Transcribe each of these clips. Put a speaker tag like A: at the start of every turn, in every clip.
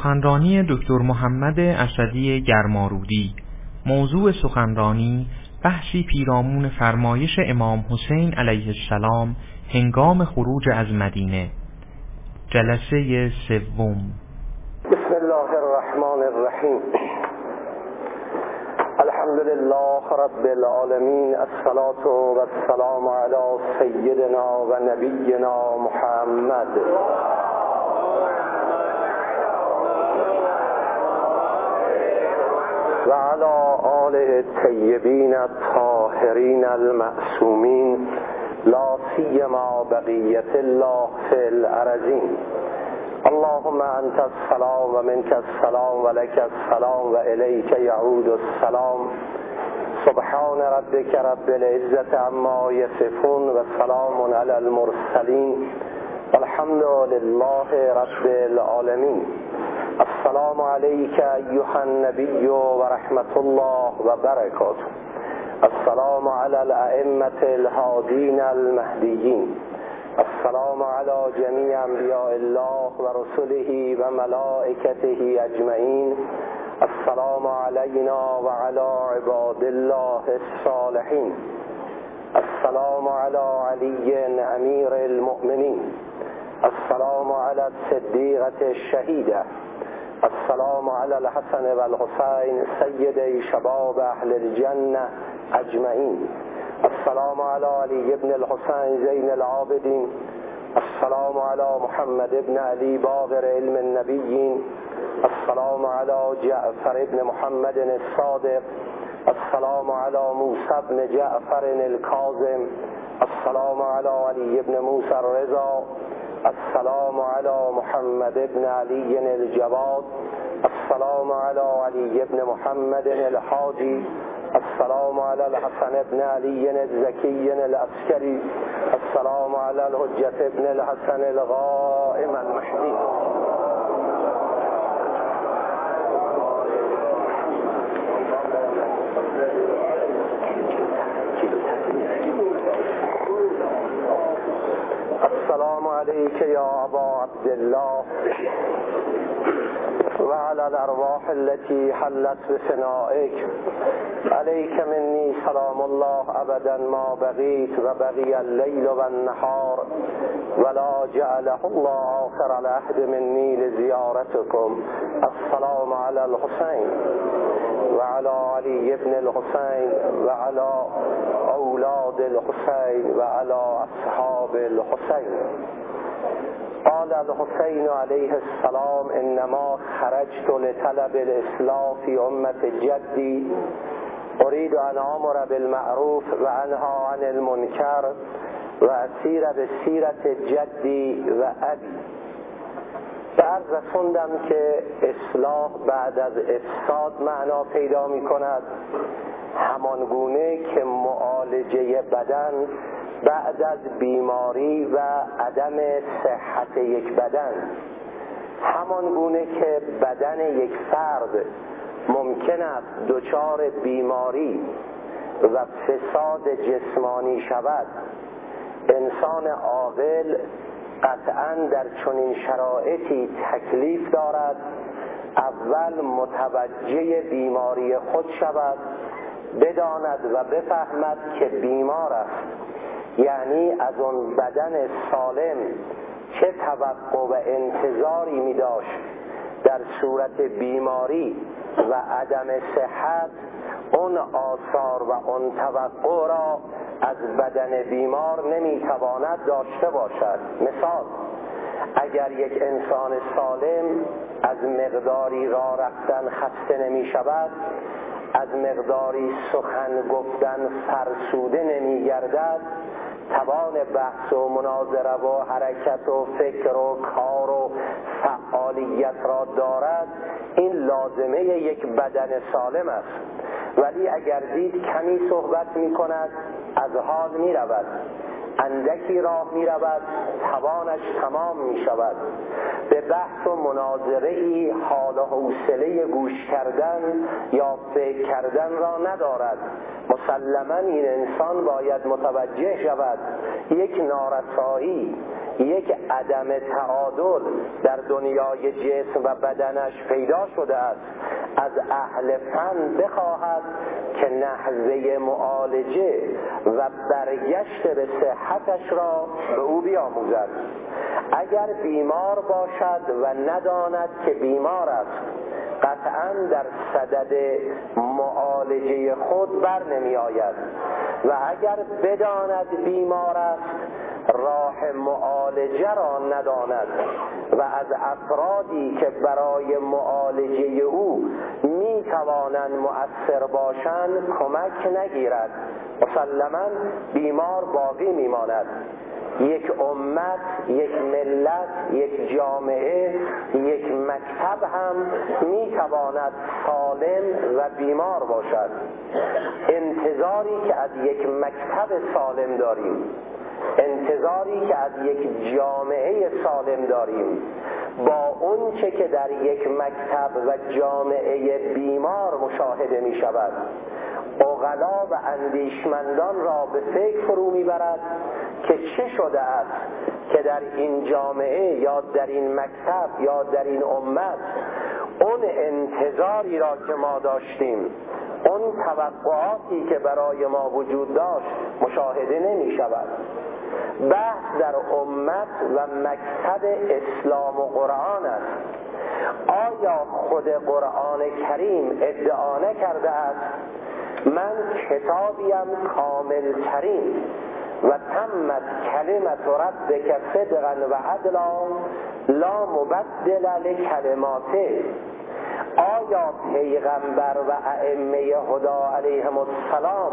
A: سخنرانی دکتر محمد اسدی گرمارودی. موضوع سخنرانی بحثی پیرامون فرمایش امام حسین علیه السلام هنگام خروج از مدینه. جلسه سوم.
B: بسم الله الرحمن الرحیم. الحمد لله رب العالمین الصلاة والسلام علی سیدنا و نبینا محمد. و علی آله الطیبین الطاهرین المعصومین لا سیما بقیت الله فی الارضین. اللهم انت السلام و منك السلام و لك السلام و الیک یعود السلام. سبحان ربك رب العزة عما يصفون سلام علی المرسلین. الحمد لله رب العالمین. السلام عليك أيها النبي ورحمة الله وبركاته. السلام على الأئمة الهادين المهديين. السلام على جميع أنبياء الله ورسله وملائكته أجمعين. السلام علينا وعلى عباد الله الصالحين. السلام على علي أمير المؤمنين. السلام على الصديقة الشهيدة. السلام على الحسن والحسين سيدي شباب أهل الجنة أجمعين. السلام على علي بن الحسين زين العابدين. السلام على محمد بن علي باغر علم النبيين. السلام على جعفر بن محمد الصادق. السلام على موسى بن جعفر الكاظم. السلام على علي بن موسى الرضا. السلام على محمد بن علي الجواد. السلام على علي بن محمد الحاجي السلام على الحسن بن علي الزكي العسكري السلام على الحجة بن الحسن الغائم المحدي السلام عليك يا أبا عبد الله. وعلى الأرواح التي حلت بفنائك عليك مني سلام الله أبدا ما بغيت وبغي الليل والنهار. ولا جعله الله آخر العهد مني لزيارتكم. السلام على الحسين. وعلى علي بن الحسين. وعلى أولاد الحسين. وعلى أصحاب الحسين. قال الحسين عليه السلام إنما خرجت لطلب الإصلاح في أمة جدي أريد أن أمر بالمعروف وأنهى عن المنكر وأسير بسيرة جدي وأبي به عرض رسوندم که اصلاح بعد از افساد معنا پیدا می کند همانگونه که معالجه بدن بعد از بیماری و عدم صحت یک بدن. همان گونه که بدن یک فرد ممکن است دچار بیماری و فساد جسمانی شود انسان عاقل قطعا در چنین شرایطی تکلیف دارد اول متوجه بیماری خود شود بداند و بفهمد که بیمار است. یعنی از اون بدن سالم چه توقع و انتظاری می داشت در صورت بیماری و عدم صحت اون آثار و اون توقع را از بدن بیمار نمی‌تواند داشته باشد. مثال اگر یک انسان سالم از مقداری را رفتن خسته نمی شود از مقداری سخن گفتن فرسوده نمی گردد توان بحث و مناظره و حرکت و فکر و کار و فعالیت را دارد این لازمه یک بدن سالم است. ولی اگر دید کمی صحبت می کند از حال می رود اندکی راه می رود توانش تمام می شود به بحث و مناظره ای حال و حوصله گوش کردن یا فکر کردن را ندارد. مسلما این انسان باید متوجه شود یک نارسایی یک عدم تعادل در دنیای جسم و بدنش پیدا شده است. از اهل فن بخواهد که نحوه معالجه و برگشت به صحتش را به او بیاموزد. اگر بیمار باشد و نداند که بیمار است قطعا در صدد معالجه خود بر نمی آید. و اگر بداند بیمار است راه معالجه را نداند. و از افرادی که برای معالجه او می توانند مؤثر باشند کمک نگیرد. مسلما بیمار باقی میماند یک امت یک ملت یک جامعه یک مکتب هم می تواند سالم و بیمار باشد. انتظاری که از یک مکتب سالم داریم انتظاری که از یک جامعه سالم داریم با اون چه که در یک مکتب و جامعه بیمار مشاهده می شود اغلا و اندیشمندان را به فکر فرو می‌برد که چه شده است که در این جامعه یا در این مکتب یا در این امت اون انتظاری را که ما داشتیم اون توقعاتی که برای ما وجود داشت مشاهده نمی شود بحث در امت و مکتب اسلام و قرآن است. آیا خود قرآن کریم ادعا نکرده است؟ من کتابیم کامل ترین و تمت کلمت ربک صدقا و عدلا لا مبدل لکلماته آیا پیغمبر و ائمه هدا علیهم السلام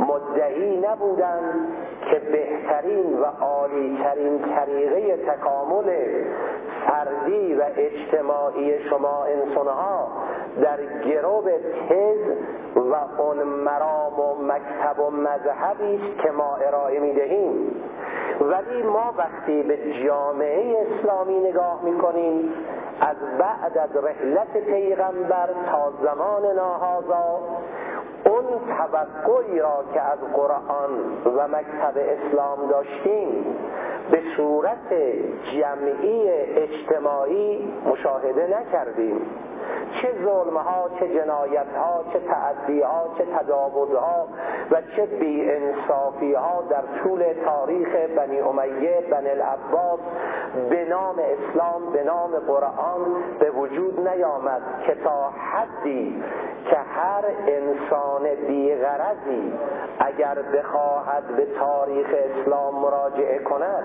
B: مدعی نبودند که بهترین و عالیترین طریقه تکامل فردی و اجتماعی شما انسانها در گروب تز و اون مرام و مکتب و مذهبی است که ما ارائه می دهیم ولی ما وقتی به جامعه اسلامی نگاه می کنیم از بعد از رحلت پیغمبر تا زمان ناهازا اون توقعی را که از قرآن و مکتب اسلام داشتیم به صورت جمعی اجتماعی مشاهده نکردیم. چه ظلم ها چه جنایت ها چه تعدی ها چه تدابد ها و چه بی انصافی ها در طول تاریخ بنی امیه بنی العباس به نام اسلام به نام قرآن به وجود نیامد که تا حدی که هر انسان بیغرضی اگر بخواهد به تاریخ اسلام مراجعه کند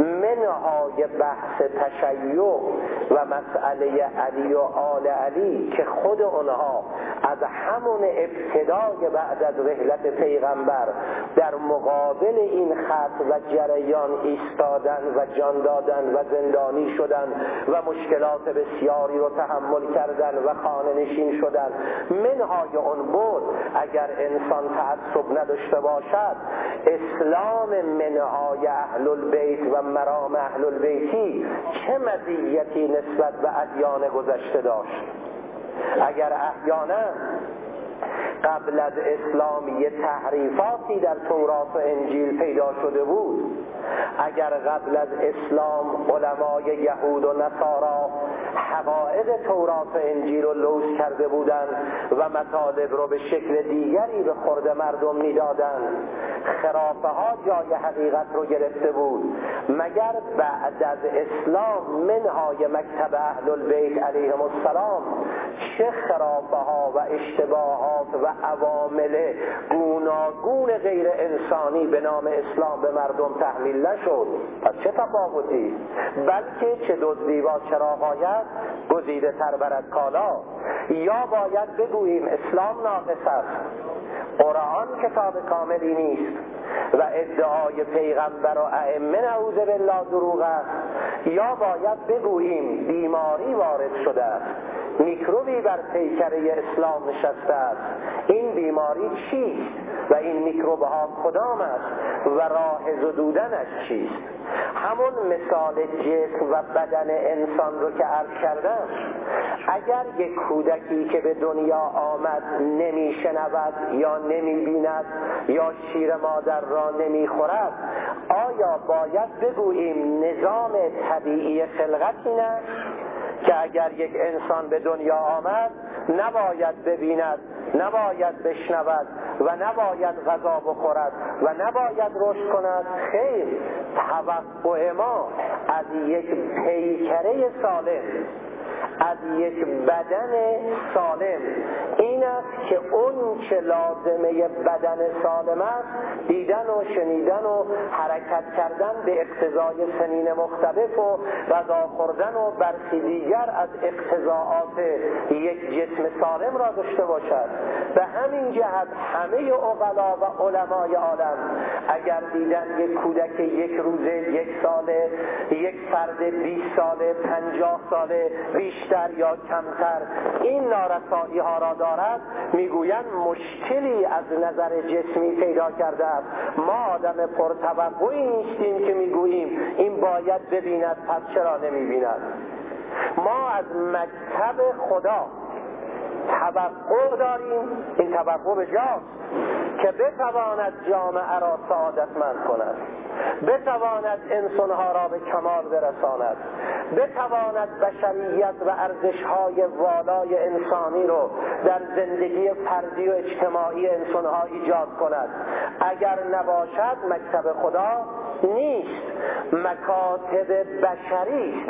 B: منهای بحث تشیع و مسئله علی و آل علی که خود اونها از همون ابتدای بعد از رحلت پیغمبر در مقابل این خط و جریان ایستادن و جان دادن و زندانی شدن و مشکلات بسیاری رو تحمل کردن و خانه نشین شدن منهای اون بود. اگر انسان تعصب نداشته باشد اسلام منهای اهل البیت و مرام اهل البیتی چه مزیتی نسبت به ادیان گذشته داشت؟ اگر احیانا قبل از اسلام یه تحریفاتی در تورات و انجیل پیدا شده بود. اگر قبل از اسلام علمای یهود و نصارا حقایق تورات و انجیل رو لوس کرده بودند و مطالب رو به شکل دیگری به خورد مردم می‌دادند خرافه ها جای حقیقت رو گرفته بود. مگر بعد از اسلام منهای مکتب اهل البیت علیهم السلام چه خرافه ها و اشتباهات و عوامل گوناگون غیر انسانی به نام اسلام به مردم تحمیل نشد. پس چه تفاوتی؟ بلکه چه دزدی با چراغ آید گزیده تر برد کالا. یا باید بگوییم اسلام ناقص است. قرآن کتاب کاملی نیست. و ادعای پیغمبر و ائمه نعوذ بالله دروغ است. یا باید بگوییم بیماری وارد شده است. میکروبی بر پیکره اسلام نشسته است. این بیماری چیست؟ و این میکروب ها کدام است؟ و راه زدودنش چیست؟ همون مثال جسم و بدن انسان رو که عرض کردم اگر یک کودکی که به دنیا آمد نمیشنود یا نمی‌بیند یا شیر مادر را نمی‌خورد آیا باید بگوییم نظام طبیعی خلقت این است که اگر یک انسان به دنیا آمد نباید ببیند نباید بشنود و نباید غذا بخورد و نباید رشد کند؟ خیر توقع ما از یک پیکره سالم از یک بدن سالم. این است که اون چه لازمه بدن سالم است دیدن و شنیدن و حرکت کردن به اقتضای سنین مختلف و غذا خوردن و برخی دیگر از اقتضاعات یک جسم سالم را داشته باشد. به همین جهت همه اقلا و علمای عالم اگر دیدن یک کودک یک روزه یک ساله یک فرد 20 ساله پنجاه ساله بیشتر یا کمتر این نارسایی ها را دارد می‌گویند مشکلی از نظر جسمی پیدا کرده است. ما آدم پرتوقعی نیستیم که می‌گوییم این باید ببیند پس چرا نمی‌بیند؟ ما از مکتب خدا توقع داریم. این توقع به که بتواند جامعه را سعادتمند کند بتواند انسانها را به کمال برساند. بتواند بشریت و ارزشهای والای انسانی رو در زندگی فردی و اجتماعی انسانها ایجاد کند. اگر نباشد مکتب خدا نیست. مکاتب بشری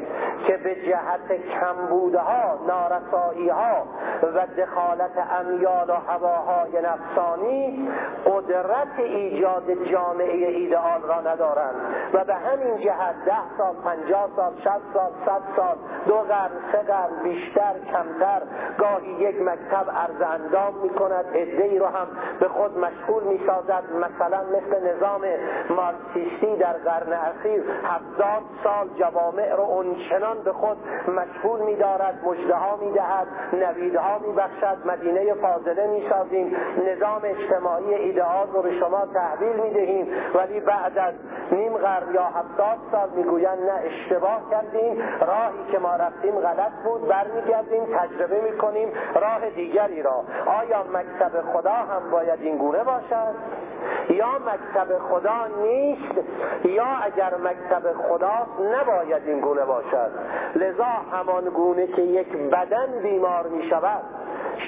B: که به جهت کمبودها نارسایی ها و دخالت امیال و هواهای نفسانی قدرت ایجاد جامعه ایدئال را ندارند. و به همین جهت ده سال پنجاه سال شست سال صد سال دو قرن سه قرن بیشتر کمتر گاهی یک مکتب عرض اندام می کند ای رو هم به خود مشغول می سازد مثلا مثل نظام مارکسیستی در قرن اخیر هفتاد سال جوامع رو اونچنان به خود مشغول می دارد مجده ها می دهد نویدها می بخشد مدینه فاضله می سازیم نظام اجتماعی ایدئال رو به شما تحویل می دهیم ولی بعد از نیم قرن یا هفتاد سال می‌گویند نه اشتباه کردیم راهی که ما رفتیم غلط بود برمیگردیم تجربه می‌کنیم راه دیگری را. آیا مکتب خدا هم باید این گونه باشد؟ یا مکتب خدا نیست یا اگر مکتب خداست نباید این گونه باشد. لذا همان گونه که یک بدن بیمار می شود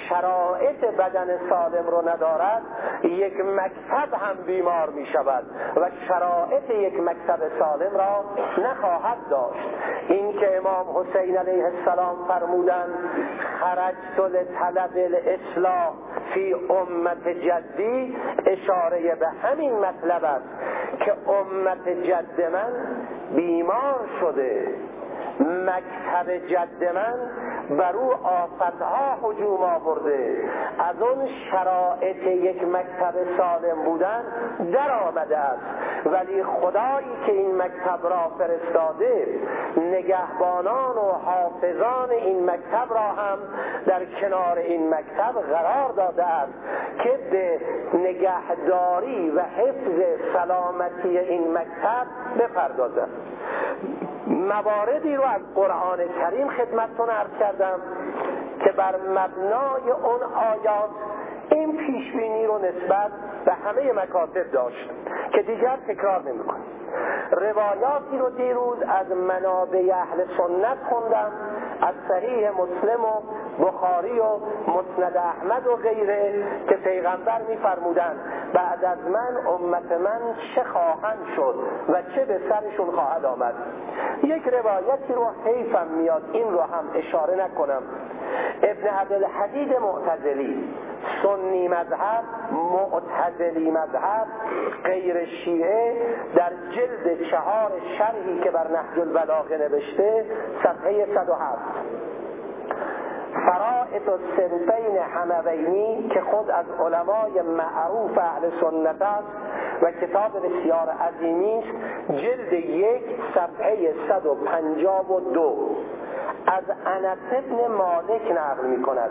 B: شرایط بدن سالم رو ندارد یک مکتب هم بیمار می شود و شرایط یک مکتب سالم را نخواهد داشت. این که امام حسین علیه السلام فرمودند خرجت لطلب الاصلاح فی امت جدی اشاره به همین مطلب است که امت جد من بیمار شده. مکتب جد من بر او آفتها حجوم آورده. از اون شرایط یک مکتب سالم بودن در آمده است. ولی خدایی که این مکتب را فرستاده نگهبانان و حافظان این مکتب را هم در کنار این مکتب قرار داده است که به نگهداری و حفظ سلامتی این مکتب بپردازند مواردی رو از قرآن کریم خدمتتون عرض کردم که بر مبنای اون آیات این پیشبینی رو نسبت به همه مکاتب داشت که دیگر تکرار نمی‌کنم روایاتی رو دیروز از منابع اهل سنت خوندم از صحیح مسلم و بخاری و مسند احمد و غیره که پیغمبر میفرمودند بعد از من امت من چه خواهند شد و چه به سرشون خواهد آمد. یک روایتی رو حیفم میاد این رو هم اشاره نکنم. ابن عبدالحدید معتزلی سنی مذهب معتزلی مذهب غیر شیعه در جلد چهار شرحی که بر نهج البلاغه نوشته صفحه 107 فرائط و سنفین هموینی که خود از علمای معروف اهل سنت است و کتاب بسیار عظیمی است جلد یک صفحه 152 از انس ابن مالک نقل می کند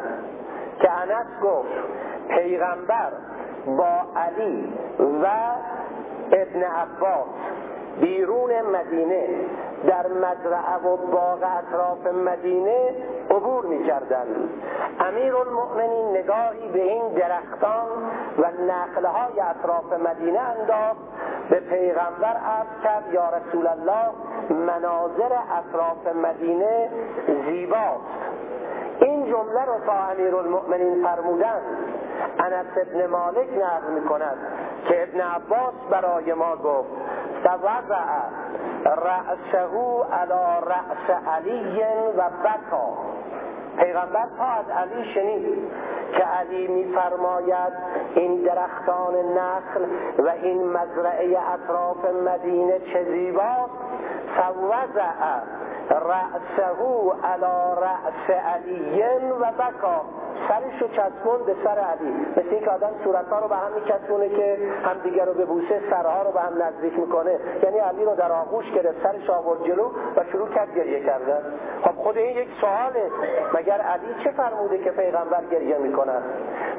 B: که انس گفت پیغمبر با علی و ابن عباس بیرون مدینه در مزرعه و باغ اطراف مدینه عبور می کردن. امیر نگاهی به این درختان و نقلهای اطراف مدینه انداخت. به پیغمبر عرض کرد یا رسول الله مناظر اطراف مدینه زیباست. این جمله رو تا امیر المؤمنین فرمودن انس ابن مالک نقل می کند که ابن عباس برای ما گفت فوضع رأسه علی رأس علی و بکا. پیغمبر تا از علی شنید که علی میفرماید این درختان نخل و این مزرعه اطراف مدینه چه زیباست فوضع رأسه علی رأس علی و بکا. سرش رو چسبون به سر علی. مثل اینکه آدم صورتها رو به هم میچسبونه که هم دیگر رو به بوسه سرها رو به هم نزدیک می‌کنه. یعنی علی رو در آغوش گرفت سرش آورد جلو و شروع کرد گریه کردن. خب خود این یک سواله. مگر علی چه فرموده که پیغمبر گریه می‌کنن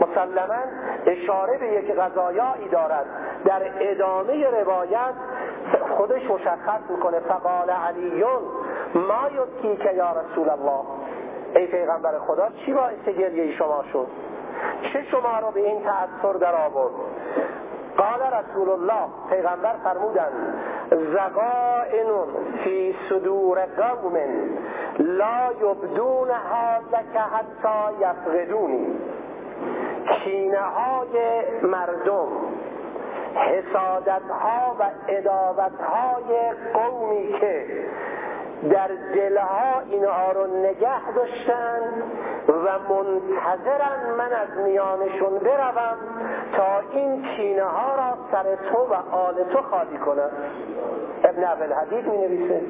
B: مسلما اشاره به یک غذایایی دارد. در ادامه روایت خودش مشخص می‌کنه فقال علیون. ما یبکی که یا رسول الله. ای پیغمبر خدا چی باعث گریه شما شد؟ چه شما رو به این تأثیر در آورد؟ قال رسول الله پیغمبر فرمودند زقائن فی صدور قوم لا یبدون حالک حتی یفقدونی. کینه های مردم حسادت ها و ادابت های قومی که در دلها اینها رو نگه داشتن و منتظرن من از میانشون بروم تا این کینه ها را سر تو و آل تو خالی کنم. ابن عبل حدید می نویسه.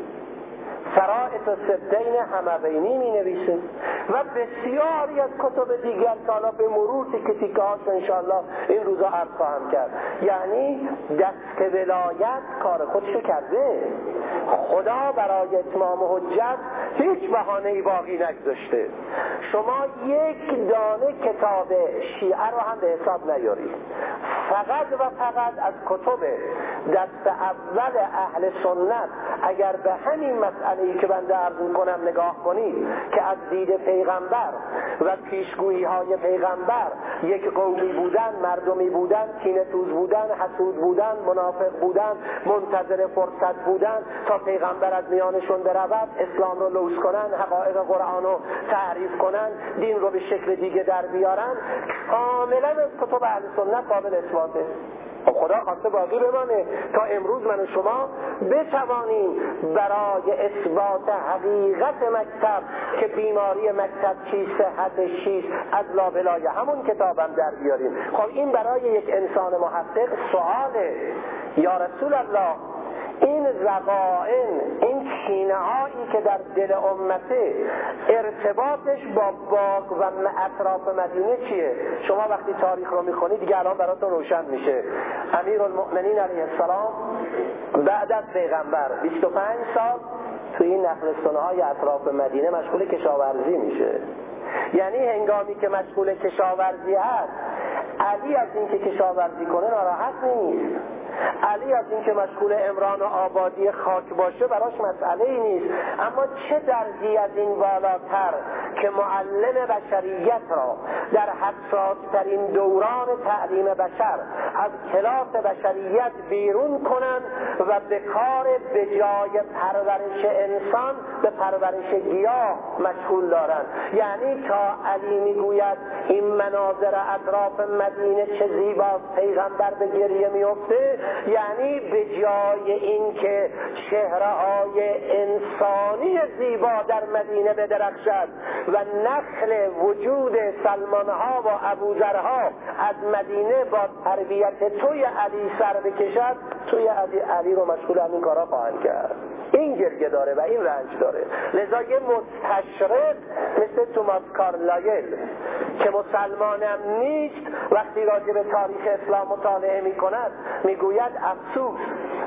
B: سرائط و سبدین همبینی می نویسه و بسیاری از کتب دیگر که حالا به مرور تیکه تیکه هاش انشاءالله این روزا عرض خواهم کرد. یعنی دست ولایت کار خودشو کرده. خدا برای اتمام حجت هیچ بهانه باقی نگذاشته. شما یک دانه کتاب شیعه رو هم به حساب نیارید فقط و فقط از کتب دست اول اهل سنت اگر به همین مسئله ای که بنده عرض کنم نگاه کنید که از دید پیغمبر و پیشگویی های پیغمبر یک قومی بودن مردمی بودن کینه توز بودن حسود بودن منافق بودن منتظر فرصت بودن تا پیغمبر از میانشون برود اسلام رو لوس کنن حقایق قرآن رو تعریف کنن دین رو به شکل دیگه در بیارن. کاملا از کتب اهل سنت قابل اثباته. خدا خواسته باقی بمانه. تا امروز من و شما بتوانیم برای اثبات حقیقت مکتب که بیماری مکتب چیست صحتش چیست از لابلای همون کتابم در بیاریم. خب این برای یک انسان محقق سواله. یا رسول الله این زقائن این کینه هایی که در دل امته ارتباطش با باغ و اطراف مدینه چیه؟ شما وقتی تاریخ رو می‌خونید دیگه الان براتون روشن میشه. امیر المؤمنین علیه السلام بعد از پیغمبر 25 سال توی این نقل های اطراف مدینه مشغول کشاورزی میشه. یعنی هنگامی که مشغول کشاورزی هست علی از اینکه کشاورزی کنه ناراحت نیست. علی از اینکه مشغول امران و آبادی خاک باشه براش مسئله ای نیست. اما چه درجی از این بالاتر که معلم بشریت را در حساسترین دوران تعلیم بشر از کلاس بشریت بیرون کنند و به کار به جای پرورش انسان به پرورش گیاه مشغول دارند. یعنی تا علی می‌گوید این مناظر اطراف مدینه چه زیباست پیغمبر به گریه میفته یعنی به جای اینکه چهره های انسانی زیبا در مدینه بدرخشد و نخل وجود سلمان ها و ابوذرها از مدینه با تربیت توی علی سر بکشد توی علی, علی رو مشغول همین کارا خواهند کرد. این گرگه داره و این رنج داره. لذا یه مستشرق مثل توماس کارلایل که مسلمانم نیست وقتی راجع به تاریخ اسلام مطالعه می کند می‌گوید افسوس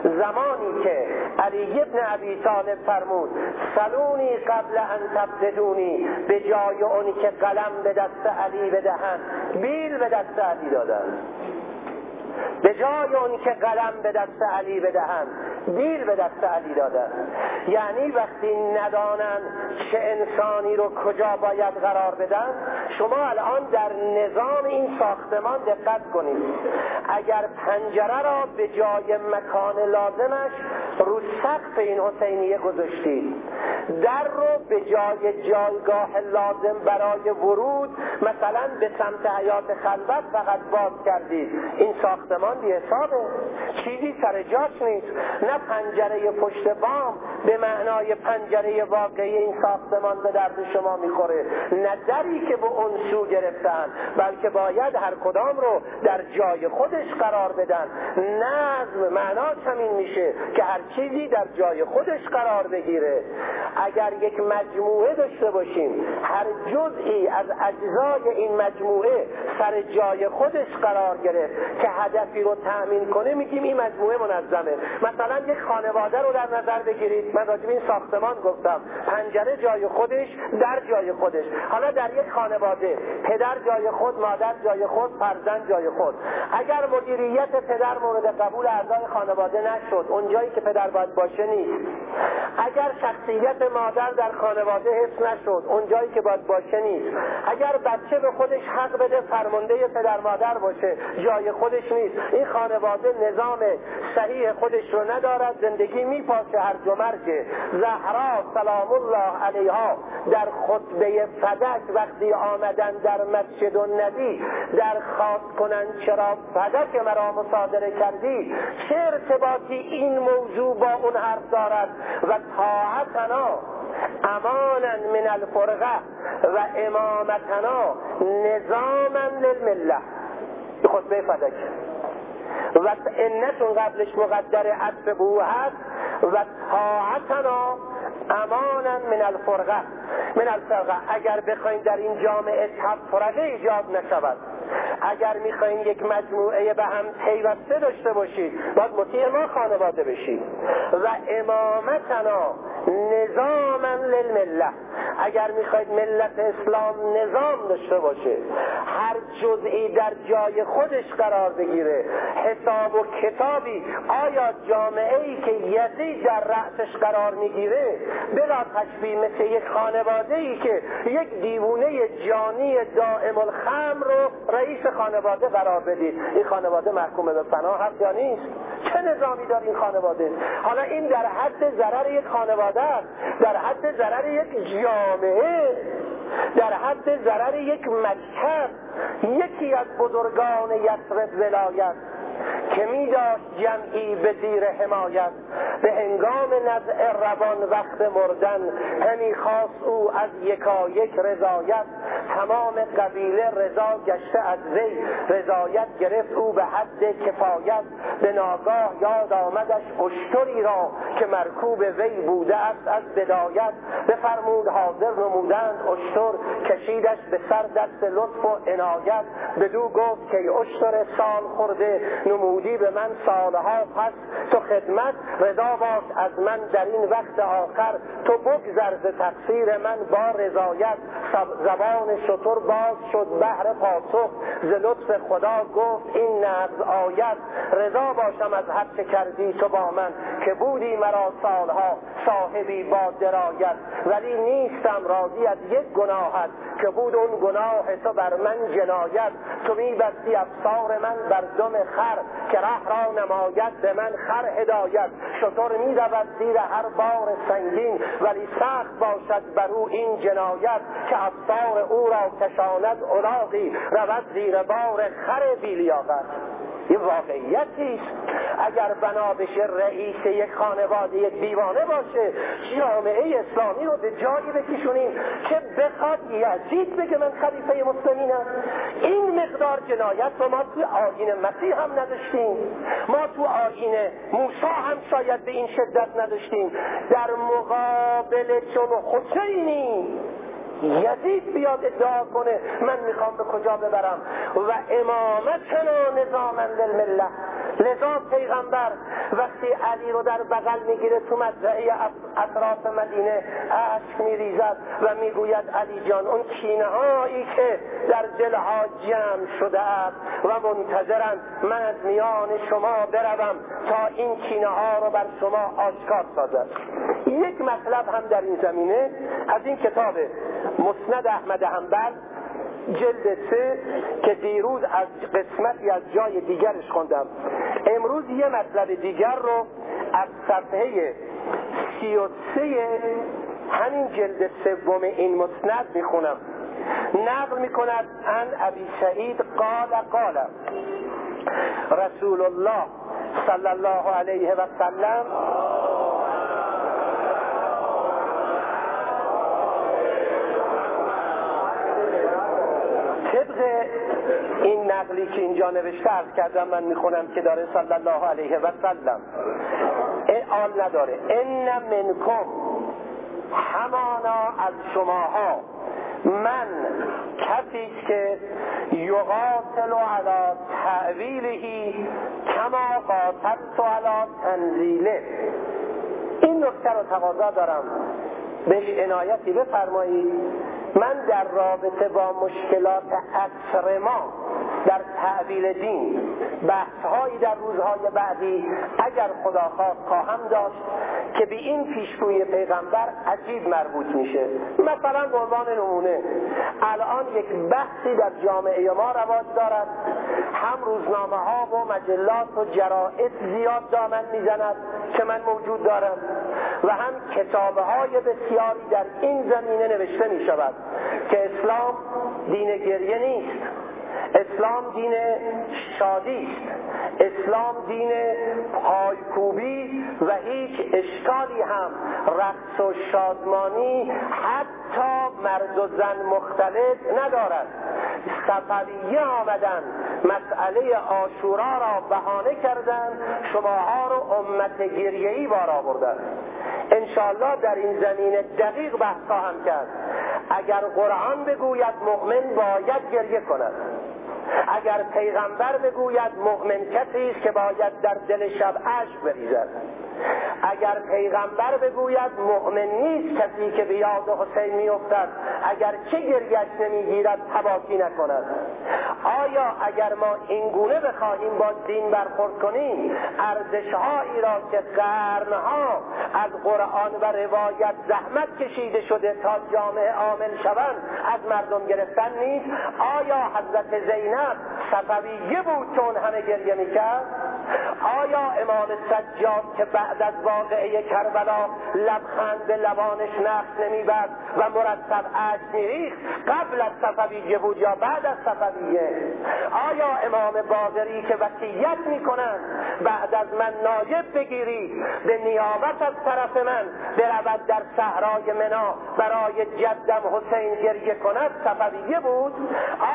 B: زمانی که علی ابن ابی طالب فرمود سلونی قبل ان تبتدونی به جای اونی که قلم به دست علی بدهند بیل به دست علی دادند. به جای اون که قلم به دست علی بدهند. بیل به دست علی دادن. یعنی وقتی ندانند چه انسانی رو کجا باید قرار بدن شما الان در نظام این ساختمان دقت کنید. اگر پنجره را به جای مکان لازمش رو سقف این حسینیه گذاشتید در رو به جای جایگاه لازم برای ورود مثلا به سمت حیات خلوت فقط باز کردید. این ساختمان بی حسابه. چیزی سر جاش نیست. نه پنجره پشت بام به معنای پنجره واقعی این ساختمان به درد شما می‌خوره. نه دری که به اون سو گرفتن بلکه باید هر کدام رو در جای خودش قرار بدن. نظم معناش همین میشه که هر چیزی در جای خودش قرار بگیره. اگر یک مجموعه داشته باشیم هر جزئی از اجزای این مجموعه سر جای خودش قرار گرفت که هدفی رو تأمین کنه میگیم این مجموعه منظمه. مثلا یک خانواده رو در نظر بگیرید. من راجب این ساختمان گفتم. پنجره جای خودش در جای خودش. حالا در یک خانواده پدر جای خود مادر جای خود فرزند جای خود. اگر مدیریت پدر مورد قبول اعضای خانواده نشد اونجایی که پدر باید باشه نیست. اگر شخصیت مادر در خانواده حفظ نشد اونجایی که باید باشه نیست. اگر بچه به خودش حق بده فرمانده پدر مادر باشه جای خودش نیست. این خانواده نظام صحیح خودش رو ندارد زندگی میپاشه هر مرگ. زهرا سلام الله علیها در خطبه فدک وقتی آمدن در مسجد و نبی خواست کنند چرا فدک مرا مصادره کردی؟ چه ارتباطی این موضوع با اون حرف دارد؟ و طاعتنا امانا من الفرقه و امامتنا نظاما للمله خطبه فدک. و انتون قبلش مقدر عطف به هست و طاعتنا امانا من الفرقه. من الفرقه. اگر بخوایم در این جامعه تفرقه ایجاد نشود اگر می‌خواین یک مجموعه به هم پیوسته داشته باشید باید مطیع ما خانواده بشید و امامتنا نظاما للمله. اگر می‌خواید ملت اسلام نظام داشته باشه هر جزئی در جای خودش قرار بگیره. حساب و کتابی آیا جامعه ای که یزید در رأسش قرار می‌گیره؟ بلا تشبیه مثل یک خانواده ای که یک دیوونه جانی دائم الخم رو رئیس خانواده قرار بدید. این خانواده محکوم به فنا هست یا نیست؟ چه نظامی داره این خانواده؟ حالا این در حد ضرر یک خانواده است. در حد ضرر یک جامعه. در حد ضرر یک مکتب یکی از بزرگان یسرب ولایت. که می داشت جمعی به زیر حمایت. به هنگام نزع روان وقت مردن همی خواست او از یکا یک رضایت. تمام قبیله رضا گشته از وی. رضایت گرفت او به حد کفایت. به ناگاه یاد آمدش اشتری را که مرکوب وی بوده است از بدایت. بفرمود حاضر نمودند اشتر. کشیدش به سر دست لطف و عنایت. بدو گفت که اشتر سال خورده. نمودی به من سالها پس تو خدمت رضا باش از من در این وقت آخر تو بگذر ز تقصیر من با رضایت. زبان شطور باز شد بهر پاسخ. ز لطف خدا گفت این نبز آیت رضا باشم از هر چه کردی تو با من که بودی مرا سالها صاحبی با درایت. ولی نیستم راضی از یک گناهت که بود اون گناه تو بر من جنایت. تو میبستی افسار من بر دم خر. که ره را نماید به من خر هدایت. شطور میدود زیر هر بار سنگین ولی سخت باشد بر او این جنایت که افسار او را کشاند الاغی رود زیر بار خر بیلیاقت. یه واقعیتی اگر بنا بشه رئیس یک خانواده یک دیوانه باشه جامعه اسلامی رو به جایی بکشونیم که بخواد یزید بگه من خلیفه مسلمینم این مقدار جنایت رو ما توی آین مسیح هم نداشتیم. ما تو آین موسا هم شاید به این شدت نداشتیم. در مقابل چون حسینی یزید بیاد ادعا کنه من می‌خوام به کجا ببرم؟ و امامتنا نظاما للمله لذا پیغمبر وقتی علی رو در بغل می‌گیره تو مزرعه اطراف مدینه اشک میریزد و می‌گوید علی جان اون کینه هایی که در دلها جمع شده است و منتظرند من از میان شما بروم تا این کینه ها رو بر شما آشکار سازد یک مطلب هم در این زمینه از این کتاب مسند احمد حنبل جلد سه که دیروز از قسمتی از جای دیگرش خوندم. امروز یه مطلب دیگر رو از صفحه سی و سه همین جلد سوم این مسند می‌خونم. نقل می‌کند ان ابی سعید قال قال. رسول الله صلی الله علیه و سلم این نقلی که اینجا نوشته ارز کردم من می‌خونم که داره صلی الله علیه و سلم. آل نداره. ان منکم همانا از شماها. من کسی که یقاتل علی تعویلهی کما قاتلت علی تنزیله. این نکته رو تقاضا دارم. بهش عنایتی بفرمایید من در رابطه با مشکلات اکثر ما در تعویل دین بحثهایی در روزهای بعدی اگر خدا خواست خواهم داشت که به این پیشگوی پیغمبر عجیب مربوط میشه. مثلا به عنوان نمونه الان یک بحثی در جامعه ما رواج دارد. هم روزنامه ها و مجلات و جرائد زیاد دامن می‌زند که من موجود دارم. و هم کتابه های بسیاری در این زمینه نوشته می شود که اسلام دین گریه نیست. اسلام دین شادی است. اسلام دین پایکوبی و هیچ اشکالی هم رقص و شادمانی حتی مرد و زن مختلف ندارد. صفویه آمدن مسئله آشورا را بهانه کردن شماها رو امت گریهی بار آوردن انشاءالله در این زمینه دقیق بحث خواهم کرد. اگر قرآن بگوید مؤمن باید گریه کند. اگر پیغمبر بگوید مؤمن کسی است که باید در دل شب اشک بریزد. اگر پیغمبر بگوید مؤمن نیست کسی که به یاد حسین میافتد اگر چه گریش نمی‌گیرد تباکی نکند. آیا اگر ما این گونه بخواهیم با دین برخورد کنیم ارزشهایی را که قرنها از قرآن و روایت زحمت کشیده شده تا جامعه عامل شوند از مردم گرفتن نیست؟ آیا حضرت زینب صفویه بود چون همه گریه می‌کرد؟ آیا امام سجاد که بعد از واقعه کربلا لبخند به لبانش نقش نمی‌برد و مرتب عجز میریخت قبل از صفویه بود یا بعد از صفویه؟ آیا امام باقری که وصیت می‌کنند بعد از من نایب بگیری به نیابت از طرف من برود در صحرای منا برای جدم حسین گریه کند صفویه بود؟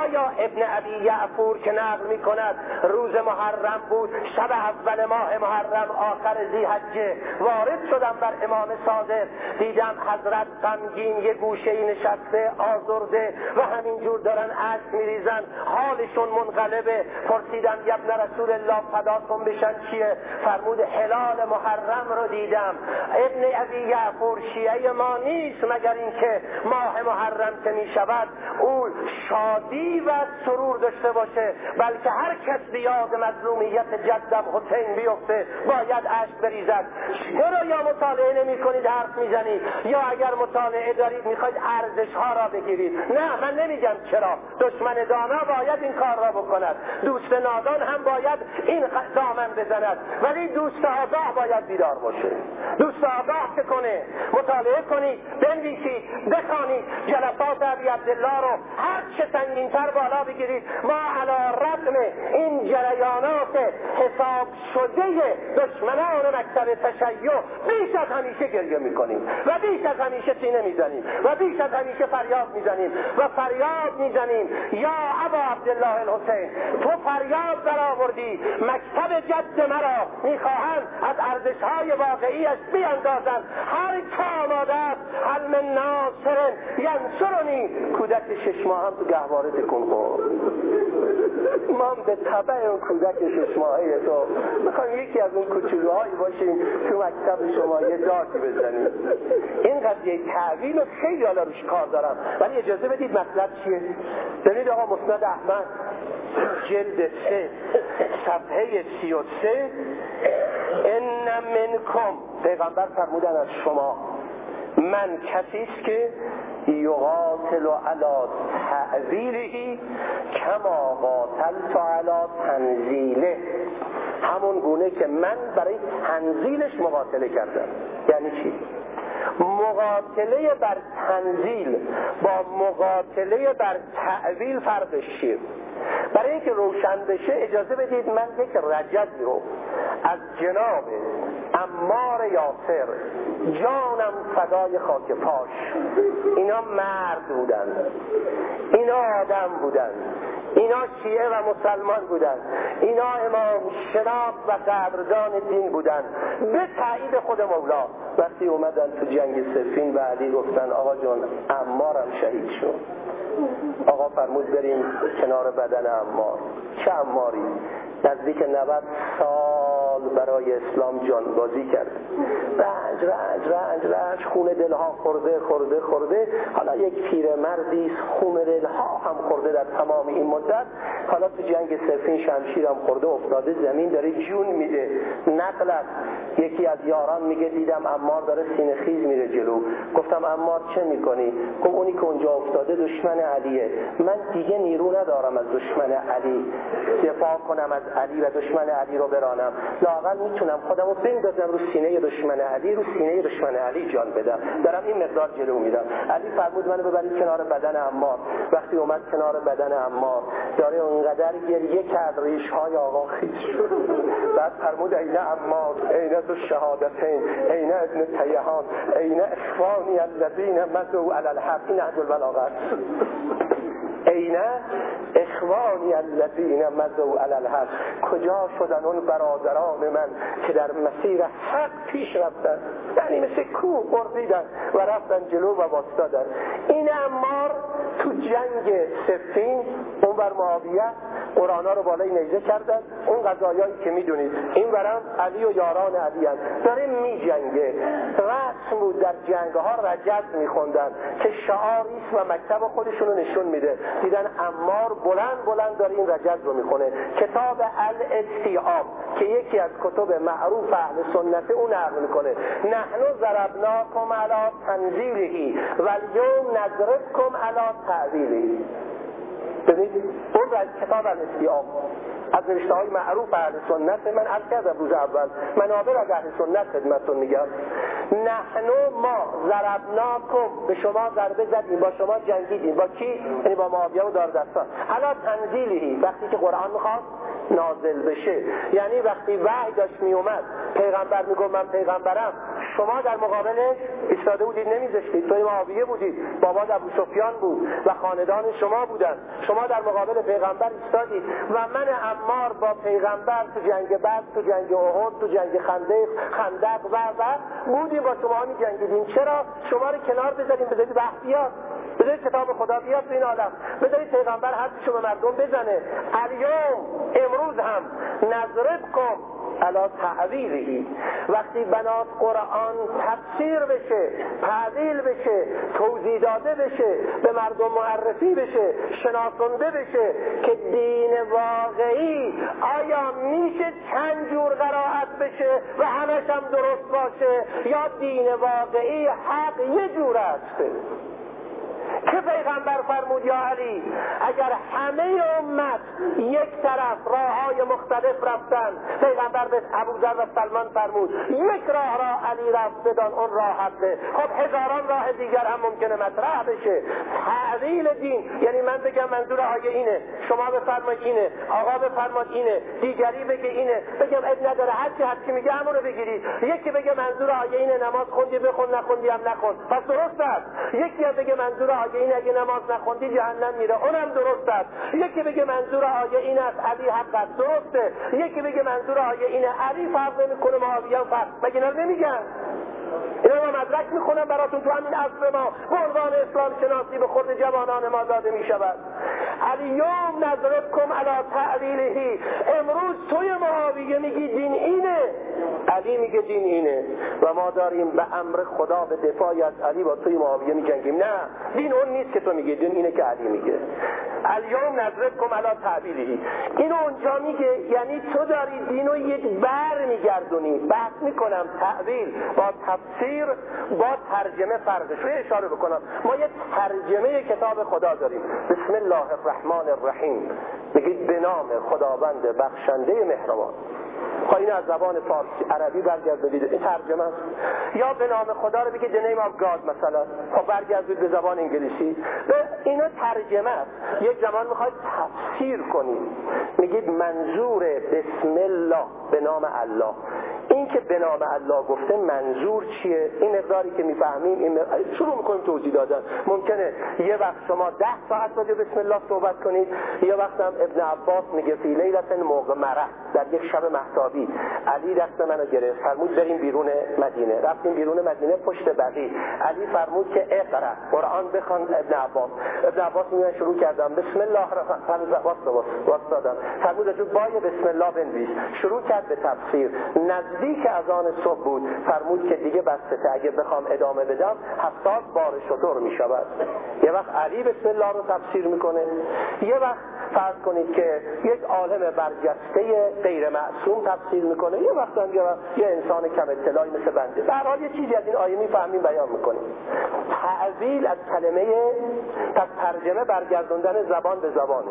B: آیا ابن ابی یعفور که نقل می‌کند روز محرم بود شب اول ماه محرم آخر زیحجه وارد شدم بر امام صادق. دیدم حضرت غمگین یه گوشه نشسته آزرده و همینجور دارن عشق میریزن. حالشون منقلبه. پرسیدم یبن رسول الله فداتون بشن چیه؟ فرمود حلال محرم رو دیدم. ابن ابی یعفور شیعه ما نیست مگر اینکه ماه محرم که می‌شود او شادی و سرور داشته باشه بلکه هر کس بیاد مظلومیت جدم حسین بیفته باید عشق بریزد. چرا یا مطالعه نمی کنید حرف می‌زنید یا اگر مطالعه دارید می‌خواید ارزش ها را بگیرید. نه من نمیگم چرا. دشمن دانا باید این کار را بکند. دوست نادان هم باید این دامن بزند. ولی دوست آگاه باید بیدار باشه. دوست آگاه که کنه؟ مطالعه کنید بنویسید بخوانید. جلسات عبی عبدالله رو هر چه سنگینتر بالا بگیرید. ما علا رقم این جریانات حساب شده دشمنان مکتب تشیع بیش از همیشه گریه می‌کنیم و بیش از همیشه سینه می‌زنیم و بیش از همیشه فریاد می‌زنیم و فریاد می‌زنیم. یا ابا عبدالله الحسین تو فریاد برآوردی مکتب جد مرا می‌خواهند از ارزش های واقعیش بیاندازند. هر که آماده است هل من ناصر ینصرنی. کودک شش ماه هم تو گهواره تکون خورد. ما به طبع اون کودک شش ماهه شو می‌خوایم یکی از اون کوچولوهایی باشیم تو مکتب شما یه داتی بزنیم. این قضیه تعویل و خیلی حالا روش کار دارم. ولی اجازه بدید مطلب چیه؟ ببینید آقا مسند احمد جلد سه صفحه سی و سه. ان منکم. پیغمبر فرمودن از شما من کسی است که یقاتل علا تعویلهی کما قاتل علا تنزیله. همون گونه که من برای تنزیلش مقاتله کردم. یعنی چی؟ مقاتله بر تنزیل. با مقاتله بر تعویل فرقش چیه؟ برای اینکه روشن بشه اجازه بدید من یک رجزی رو از جناب امار یاسر. جانم فدای خاک پاش. اینا مرد بودن. اینا آدم بودن. اینا شیعه و مسلمان بودن. اینا امام شناق و قدردان دین بودن. به تایید خود مولا. وقتی اومدن تو جنگ سفین و علی گفتن آقا جان امارم شهید شد آقا فرمود بریم کنار بدن امار. چه اماری؟ نزدیک 90 سال برای اسلام جانبازی کرد. رنج رنج رنج رنج خون دلها خورده خورده خورده. حالا یک پیر مردی خون دلها هم خورده در تمام این مدت. حالا تو جنگ سفین شمشیر هم خورده افتاده زمین داره جون میده. نقل یکی از یاران میگه دیدم امار داره سینه خیز میره جلو. گفتم امار چه می‌کنی؟ گفت اونی که اونجا افتاده دشمن علیه. من دیگه نیرو ندارم از دشمن علی. دفاع کنم از علی و دشمن علی رو برانم. لاقل می‌تونم خودم رو بندازم رو سینه دشمن علی رو سینه دشمن علی جان بدم. دارم این مقدار جلو میدم علی فرمود منو ببرید کنار بدن امار وقتی اومد کنار بدن امار داره اونقدر گریه کرد ریش های آقا خیز شد. بعد فرمود این امار این دو شهادتین این ابن تیهان این اخوانی الذین مدو علی الحق این عهد عین اخوانی الذین مزو علی الحق. کجا شدن اون برادران من که در مسیر حق پیش رفتن؟ یعنی مثل کوه بردیدن و رفتن جلو و باستادن این امار تو جنگ سفین اون بر معاویه قرانا رو بالای نیزه کردن. اون قضایایی که می‌دونید. این برم علی و یاران علی هم داره می جنگه رسم بود در جنگ ها رجز میخوندن که شعاریست و مکتب خودشونو نشون میده. دیدن امار بلند بلند داره این رجز رو می‌خونه. کتاب الاستیاب که یکی از کتب معروف اهل سنت اون نقل می‌کنه. نحنو ضربناکم علی تنزیلهی و اليوم نضربکم علی تعویلهی ببینید اون از کتاب از نوشته های معروف اهل سنت من از کردم روز اول. منابر از اهل سنت خدمتتون میگم. نحنو ما ضربناکم. به شما ضربه زدیم با شما جنگیدیم. با کی؟ یعنی با معاویه و داردستان حالا تنزیلی وقتی که قرآن می‌خواد نازل بشه. یعنی وقتی وحی داشت میومد پیغمبر می‌گفت من پیغمبرم. شما در مقابلش ایستاده بودید نمیذاشتید. توی معاویه بودید بابا ابو سفیان بود و خاندان شما بودن. شما در مقابل پیغمبر ایستادید. و من امار با پیغمبر تو جنگ بعد تو جنگ احد تو جنگ خندق خندق و و بودیم با شما. می جنگیدیم چرا؟ شما رو کنار بذاریم بذارید وحی بذارید کتاب خدا بیاد تو این عالم. بذارید پیغمبر حرفشو به مردم بزنه. الیوم امروز هم نظرب کن علا تعویلهی وقتی بنات قرآن تفسیر بشه تعدیل بشه توضیح داده بشه به مردم معرفی بشه شناسنده بشه که دین واقعی آیا میشه چند جور قرائت بشه و همش هم درست باشه یا دین واقعی حق یه جور است؟ که پیغمبر فرمود یا علی؟ اگر همه امت یک طرف راه های مختلف رفتن پیغمبر به ابوذر و سلمان فرمود یک راه را علی رفت بدان اون راه حقه خب هزاران راه دیگر هم ممکنه مطرح بشه. تعویل دین یعنی من بگم منظور آیه اینه. شما بفرمایید اینه. آقا بفرمایید اینه. دیگری بگه اینه. بگم اب نداره. هر چی هر چی میگه همون رو بگیرید یکی بگه منظور آیه اینه نماز خوندی بخون نخوندی هم نخون. پس درست است. یکی بگه منظور این اگه نماز نخوندی جهنم میره. اونم درست است. یکی بگه منظور آیه این است علی حق است. درسته. یکی بگه منظور آیه اینه. علی فرق نمی‌کنه معاویه فرق. مگه نمیگن؟ اینا ما مدرک می‌خونم براتون تو همین اصل ما. عنوان اسلام شناسی به خود جوانان ما داده می‌شود. الیوم نظرتکم علی تعویلهی امروز توی معاویه میگی دین اینه. علی میگه دین اینه. و ما داریم به امر خدا به دفاعی از علی با توی معاویه میجنگیم. نه دین اون نیست که تو میگی. دین اینه که علی میگه. الیوم نظرتکم علی تعویلهی اینو اونجا میگه یعنی تو داری دینو یک بر میگردونی. بحث می‌کنم تعویل با تفسیر با ترجمه فرقش رو اشاره بکنم. ما یه ترجمه کتاب خدا داریم. بسم الله الرحمن الرحیم. بگید به نام خداوند بخشنده مهربان. خب این از زبان فارسی. عربی برگردونید این ترجمه است. یا به نام خدا رو بگید the name of God مثلا. خب برگردید به زبان انگلیسی. به اینا ترجمه است. یک زمان می‌خواید تفسیر کنید. میگید منظور بسم الله به نام الله. که به نام الله گفته منظور چیه؟ این مقداری که می‌فهمیم این شروع می‌کنیم توضیح دادن. ممکنه یه وقت شما ده ساعت راجع بسم الله صحبت کنید یه وقت ابن عباس میگه فی لیلت مغمره در یک شب محتابی علی دست منو گرفت فرمود بریم بیرون مدینه. رفتیم بیرون مدینه پشت بقی علی فرمود که اقرا قرآن بخوان ابن عباس. ابن عباس میگه شروع کردم بسم الله الرحمن الرحیم فرمود بای بسم الله بنویس. شروع کرد به تفسیر. نزدیک از آن صبح بود فرمود که دیگه بسته اگه بخوام ادامه بدم هفتاد بار شطور می شود. یه وقت علی بسم الله رو تفسیر می‌کنه یه وقت فرض کنید که یک عالم برجسته غیر معصوم تفسیر می‌کنه یه وقت هم یه انسان کم اطلاعی مثل بنده. در حال یه چیزی از این آیه می‌فهمیم بیان می‌کنیم تعویل از کلمه پس ترجمه برگردوندن زبان به زبان.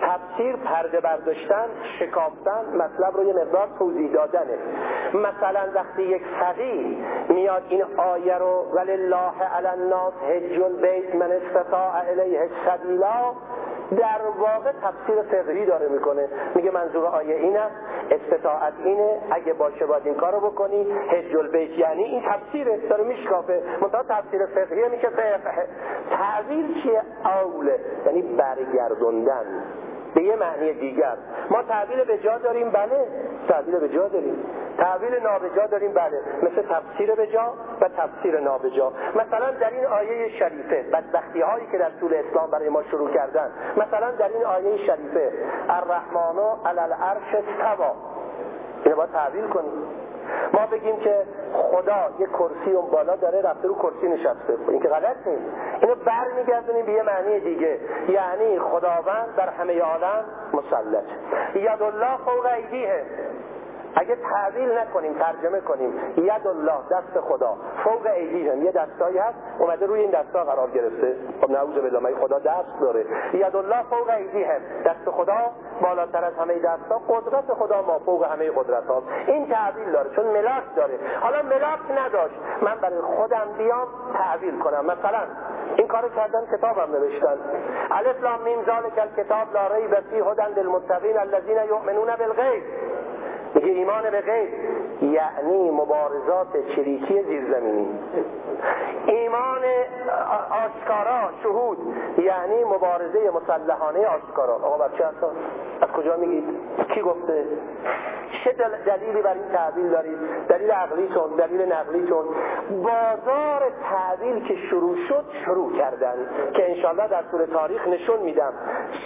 B: تفسیر پرده برداشتن شکافتن مطلب رو یه مقدار توضیح دادنه. مثلا وقتی یک فقیه میاد این آیه رو ولله علی الناس حج البیت من استطاع الیه سبیلا در واقع تفسیر فقهی داره می‌کنه. میگه منظور آیه این است استطاعت اینه اگه باشه باید این کارو بکنی. حج البیت یعنی این تفسیره داره میشکافه. منتها تفسیر فقهی میشه فقه. تعویل چیه؟ اوله یعنی برگردوندن. به یه معنی دیگر. ما تعبیل به جا داریم؟ بله تعبیل به جا داریم. تعبیل نابجا داریم بله. مثل تفسیر به جا و تفسیر نابجا. مثلا در این آیه شریفه بدبختی هایی که در طول اسلام برای ما شروع کردن. مثلا در این آیه شریفه الرحمن علی العرش استوا اینو باید تعبیل کنیم. ما بگیم که خدا یه کرسی اون بالا داره رفته رو کرسی نشسته. این که غلط نیست. اینو برمیگردونیم به یه معنی دیگه. یعنی خداوند در همه عالم مسلط. ید الله فوق ایدیه. اگه تعویل نکنیم ترجمه کنیم ید الله دست خدا فوق هم یه دستایی هست اومده روی این دستا قرار گرفته. خب نعوذ بالله مگه خدا دست داره. ید الله فوق هم دست خدا بالاتر از همه دستا قدرت خدا ما فوق همه قدرت ها این تعویل داره چون ملاک داره. حالا ملاک نداشت. من برای خودم بیام تعویل کنم. مثلا این کار کردن کتابم نوشتن. الف لام میم ذالک الکتاب لا ریب فیه هدى للمتقین الذین یؤمنون بالغیب. میگه ایمان به غیب یعنی مبارزات چریکی زیرزمینی ایمان آشکارا شهود یعنی مبارزه مسلحانه آشکارا. آقا بچه هستان از کجا میگید؟ کی گفته؟ چه دلیلی بر این تعبیل دارید؟ دلیل عقلیتون دلیل نقلیتون. بازار تعبیل که شروع شد شروع کردن که انشالله در طول تاریخ نشون میدم.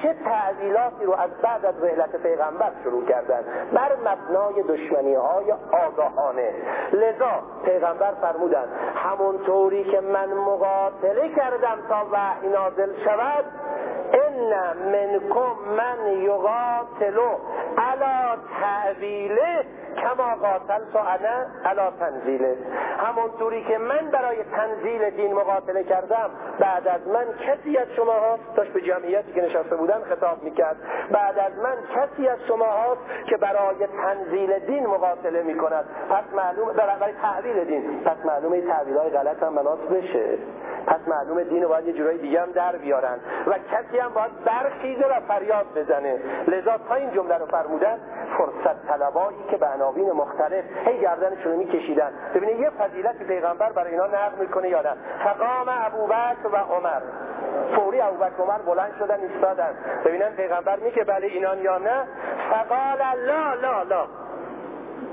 B: چه تعبیلاتی رو از بعد از رحلت پیغمبر شروع کردن؟ بر مبنای دشمنی های آگاهانه. لذا پیغمبر فرمودن همونطوری که من مقاتله کردم تا وحی نازل شود ان منکم من یقاتلو. علا تعویله کما قاتل تو انا علا تنزیله. همونطوری که من برای تنزیل دین مقاتله کردم بعد از من کسی از شما هاست داشت به جمعیتی که نشسته بودن خطاب می‌کرد. بعد از من کسی از شما هاست که برای تنزیل دین مقاتله می‌کند. پس معلوم برای تحویل دین. پس معلومه تحویل های غلط هم مناس بشه. پس معلوم دین رو باید یه جورایی دیگه هم در بیارن. و کسی هم باید برخیزه و فریاد بزنه. لذا تا این جمله رو فرمودن فرصت طلبایی که به عناوین مختلف هی گردنشون رو میکشیدن. ببینید یه فضیلتی پیغمبر برای اینا نقل می‌کنه یادم فقام ابوبکر و عمر. فوری ابوبکر عمر بلند شدن ایستادن. ببینن پیغمبر میگه بله اینان یا نه. فقال لا لا لا.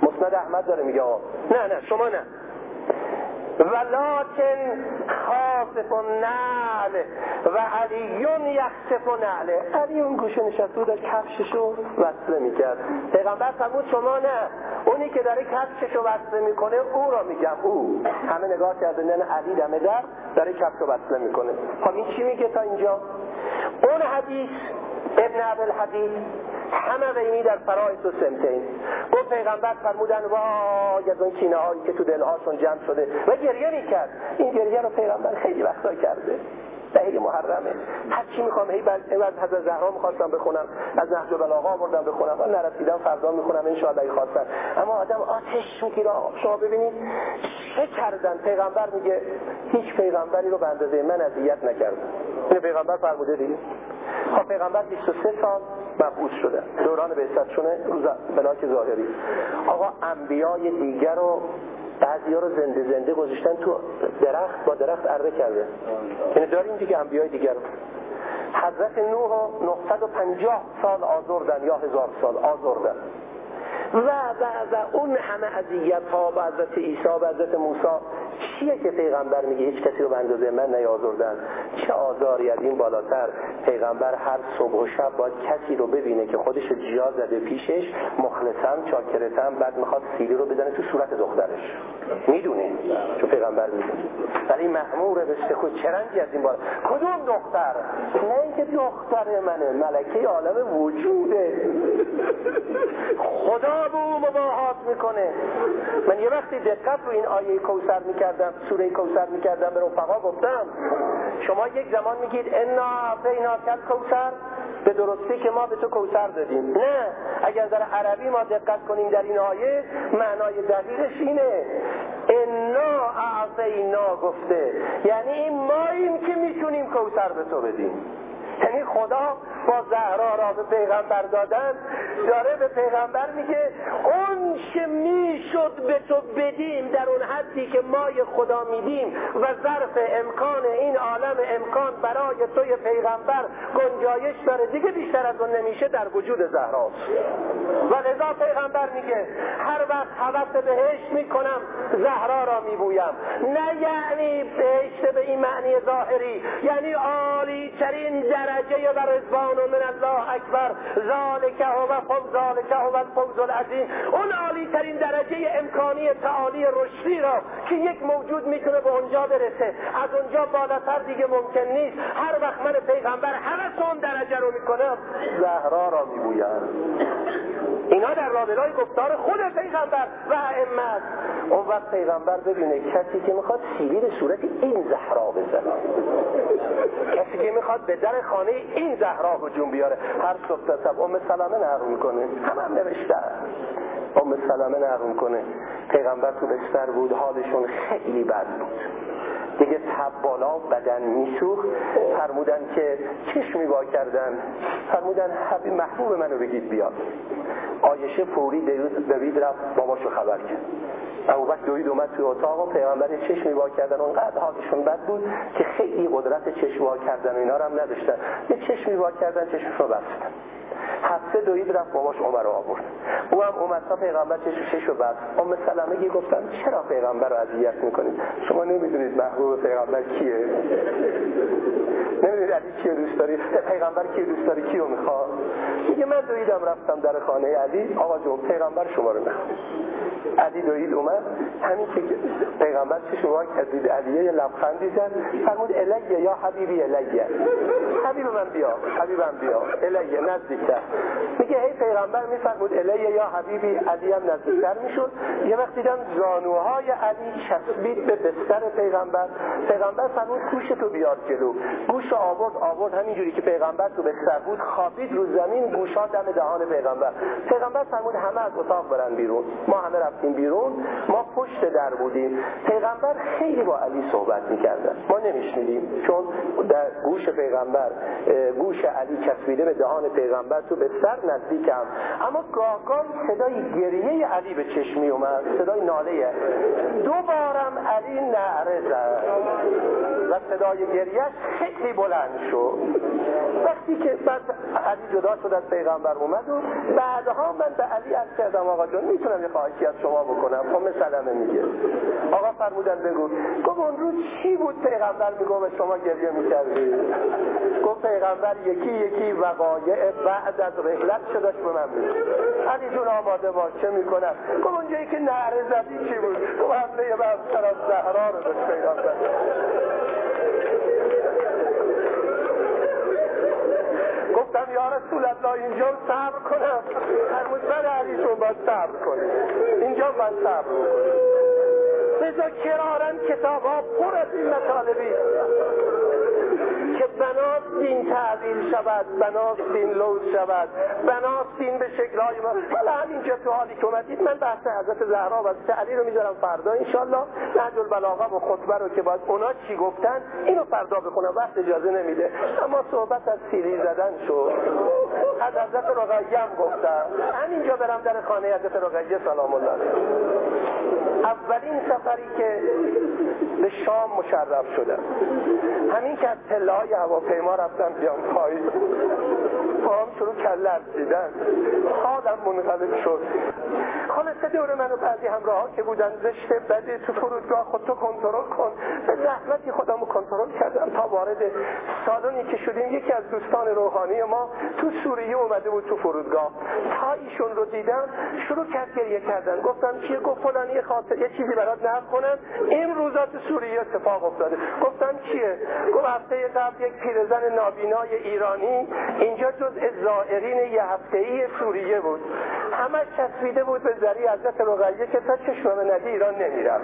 B: مسند احمد داره میگه نه نه شما نه. ولکن خاصف و نعل و علیون یخصف و نعله علی اون گوشه نشست بود کفششو وصله می‌کرد. پیغمبر فرمود شما نه اونی که داره کفششو وصله می‌کنه او را میگم او. همه نگاه کرده نه علی دمه در داره کفشو وصله می‌کنه. خب این چی میگه تا اینجا؟ اون حدیث ابن عبل حدیث همه در فرایت و سمتین. گفت پیغمبر فرمودن وای از اون کینه هایی که تو دلهاشون جمع شده. و گریه می کرد این گریه رو پیغمبر خیلی وقتا کرده. دهه محرمه هر چی می‌خوام هی بعد از حضرت زهرا می‌خواستم بخونم از نهج البلاغه آوردم بخونم ولی نرسیدم فردا می‌خونم ان شاء الله خواستن اما آدم آتش می‌گیره شما ببینید چه کردن؟ پیغمبر میگه هیچ پیغمبری رو به اندازه من اذیت نکرد اینو پیغمبر فرموده دیگه. خب پیغمبر 23 سال مبعوث شده. دوران بعثتشونه روز بلاک ظاهری. آقا انبیای دیگر رو بعضی ها رو زنده زنده گذاشتن تو درخت با درخت اره کرده. یعنی داریم دیگه انبیای دیگر حضرت نوح 950 سال آزردن یا هزار سال آزردن. و و و اون همه عذیت ها و حضرت عیسی و حضرت موسی چیه که پیغمبر میگه؟ هیچ کسی رو بندازه من نیازردن. چه آزاری از این بالاتر؟ پیغمبر هر صبح و شب باید کسی رو ببینه که خودش جیا زده پیشش مخلصم چاکرتم بعد می‌خواد سیلی رو بزنه تو صورت دخترش. می‌دونه چون پیغمبر می‌دونه ولی محموره بسته خود چه رنگی از این بالا؟ کدوم دختر؟ نه اینکه دختر منه ملکه عالم وجوده. خود خدا به او مباهات می‌کنه. من یه وقتی دقت رو این آیه کوسر می‌کردم سوره کوسر می‌کردم به رفقا گفتم شما یک زمان میگید انا فینا کل کوسر به درستی که ما به تو کوسر دادیم. نه اگر در عربی ما دقت کنیم در این آیه معنای دقیقش اینه. انا اعطینا گفته. یعنی این ما این که می‌تونیم کوسر به تو بدیم. یعنی خدا با زهرا را به پیغمبر دادن داره به پیغمبر میگه اون چه می‌شد به تو بدیم در اون حدی که مای خدا میدیم و ظرف امکان این عالم امکان برای توی پیغمبر گنجایش داره. دیگه بیشتر از اون نمیشه در وجود زهرا. و لذا پیغمبر میگه هر وقت حوث بهش می‌کنم زهرا را میبویم. نه یعنی بهشت به این معنی ظاهری یعنی عالی ترین در درجه و رضوان و من الله اکبر. ذالک هو زالکه ذالک و الفوز العظیم. اون عالی ترین درجه امکانی تعالی رشدی را که یک موجود می‌تونه به اونجا برسه از اونجا بالاتر دیگه ممکن نیست. هر وقت من پیغمبر همه اون درجه رو می‌کنم زهرا را می‌گویم. اینا در لابلای گفتار خود پیغمبر و امت اون وقت پیغمبر ببینه کسی که می‌خواد به صورت این زهرا بزنه. کسی که می‌خواد به در خانه این زهرا هجوم بیاره. هر صبح تا شب ام سلمه نقل می‌کنه. هم هم نوشته ام سلمه نقل کنه پیغمبر تو بستر بود حالشون خیلی بد بود. دیگه تب بالا بدن میسوخت. فرمودن که چشمی با کردن. فرمودن حبی محبوب منو بگید بیاد. آیشه فوری دوید رفت باباشو خبر کرد. ابو بکر دوید اومد توی اتاق و پیغمبر چشمی با کردن. اونقدر حالشون بد بود که خیلی قدرت چشمی با کردن و اینا رو هم نداشتن. یه چشمی با کردن چشمشو بستن. هفته دوید رفت باباش عمر رو آورد. او هم اومد تا پیغمبر چش چش رو بعد ام سلمه گی گفتن چرا پیغمبر رو اذیت می‌کنید؟ شما نمی‌دونید محبوب پیغمبر کیه. نمی‌دونید علی کیو دوست داری؟ پیغمبر کیو دوست داری؟ کیو می‌خواد؟ میگه من دویدم رفتم در خانه علی. آقا جون پیغمبر شما رو می‌خواد علی دویل اومد. همین که پیغمبر چه شما کردید علیه یه لبخندی زد. فرمود الیه یا حبیبی الیه. حبیب من بیا حبیب من بیا. الیه نزدیکتر. میگه هی پیغمبر. میفرمود الیه یا حبیبی. علی هم نزدیکتر می‌شد. یه وقتی دیدم زانوهای علی چسبید به بستر پیغمبر. پیغمبر فرمود گوش تو بیار جلو. گوش آورد آورد. همینجوری که پیغمبر تو بستر بود خوابید رو زمین گوشا دم دهان پیغمبر. پیغمبر فرمود همه از اتاق برن بیرون. ما همه رفتیم بیرون ما پشت در بودیم. پیغمبر خیلی با علی صحبت می‌کردن. ما نمیشنیدیم چون در گوش پیغمبر گوش علی چسبیده به دهان پیغمبر تو به سر نزدیکم. اما گاهگاه صدای گریه علی به چشمی اومد صدای ناله. دوبارم علی نعره زد. و صدای گریهش خیلی بلند شد. وقتی که بعد علی جدا شد از پیغمبر اومد و بعدها من به علی از کردم آقا جان می‌تونم یه خواهشی از شما بکنم؟ خب سلمه میگه. آقا فرمودن بگو گفت اون روز چی بود؟ پیغمبر میگو به شما گریه می‌کردی. گفت پیغمبر یکی یکی وقایع بعد از رحلت شدش به من علی جون آماده باش چه می‌کنم؟ گفت اونجایی که نهر زدی چی بود؟ گفت حمله بر از زهرا رو به پیغمبر گفتم یا رسول الله اینجا صبر کنم. فرمود من علی جون باید صبر کنیم اینجا باید صبر لذا کرارن کتاب ها پر از این مطالبی. که بناس دین تعویل شود بناس دین لوز شود بناس دین به شکلهای ما. حالا همینجا تو حالی که اومدید من بحث حضرت زهرا و تعلی رو می‌ذارم فردا انشالله. نهج البلاغه و خطبه رو که باید اونا چی گفتن اینو فردا بخونم وقت اجازه نمیده. اما صحبت از سیری زدن شد. از حضرت رقیه هم گفتم. همینجا برم در خانه حضرت رقیه سلام الله اولین سفری که به شام مشرف شدم. همین که از پله های هواپیما رفتم بیام پایین. پاهم شروع کله دیدن حالم منقلب شد. خلاصه دور منو بعضی همراه ها که بودن زشته بده تو فرودگاه خود تو کنترل کن. به زحمتی خودمو کنترل کردم تا وارد سالنی که شدیم یکی از دوستان روحانی ما تو سوریه اومده بود تو فرودگاه. تا ایشون رو دیدم شروع کرد گریه کردن. گفتم چیه؟ گفت فلانی خاطر یه چیزی برات نقل کنم. این روزا سوریه اتفاق افتاده. گفتم چیه؟ گفت هفته قبل یک پیرزن نابینای ایرانی اینجا جز زائرین یه هفته ای سوریه بود. همه چسبیده بود به ذری حضرت رقیه که تا چشمه ندی ایران نمیرم